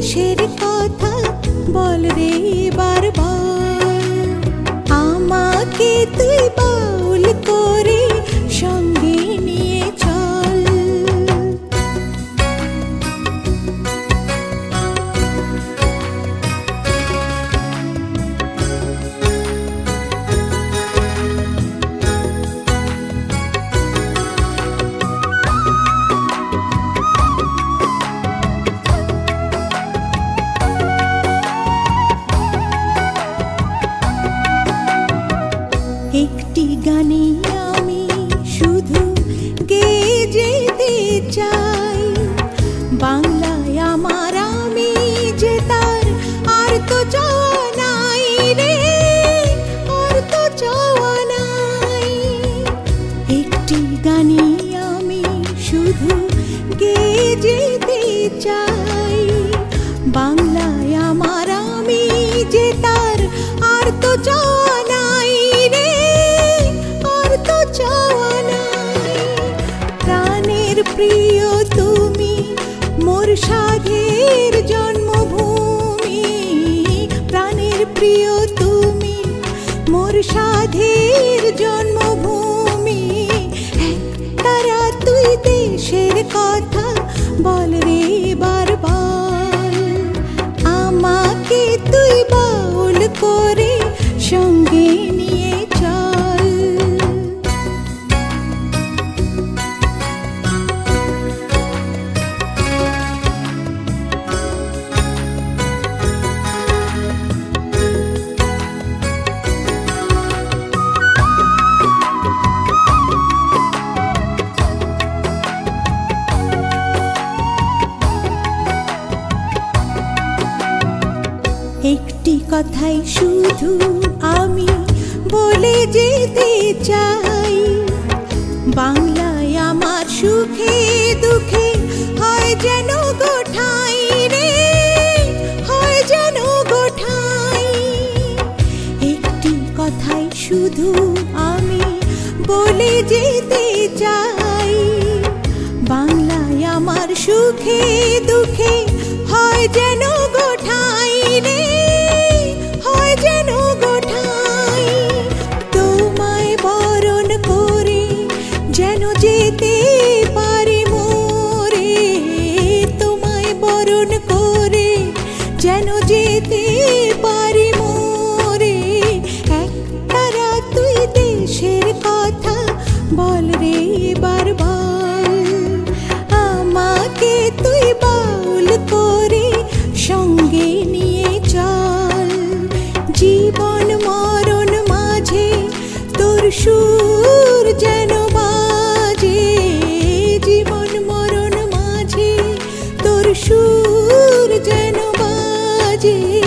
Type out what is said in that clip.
দেশের কথা বল রে বারবার। আমাকে তুই বাউল একটি গানে আমি শুধু গেয়ে যেতে সাধের জন্মভূমি প্রাণের প্রিয় তুমি। মোর সাধের কথাই শুধু আমি বলে যেতে চাই। বাংলায় আমার সুখে দুঃখে হয় যেন গোঠাই রে, হয় যেন গোঠাই। একটি কথাই শুধু আমি বলে যেতে চাই। বাংলায় আমার সুখে দুঃখে হয় যেন যেন যেতে পারি মোরে? এক তারা তুই দেশের কথা বল রে এবার বল আমাকে তুই বাউল করে সঙ্গে নিয়ে চল। জীবন মরণ মাঝে তোর সুর যেন বাজে। জীবন মরণ মাঝে তোর সুর যেন বাজে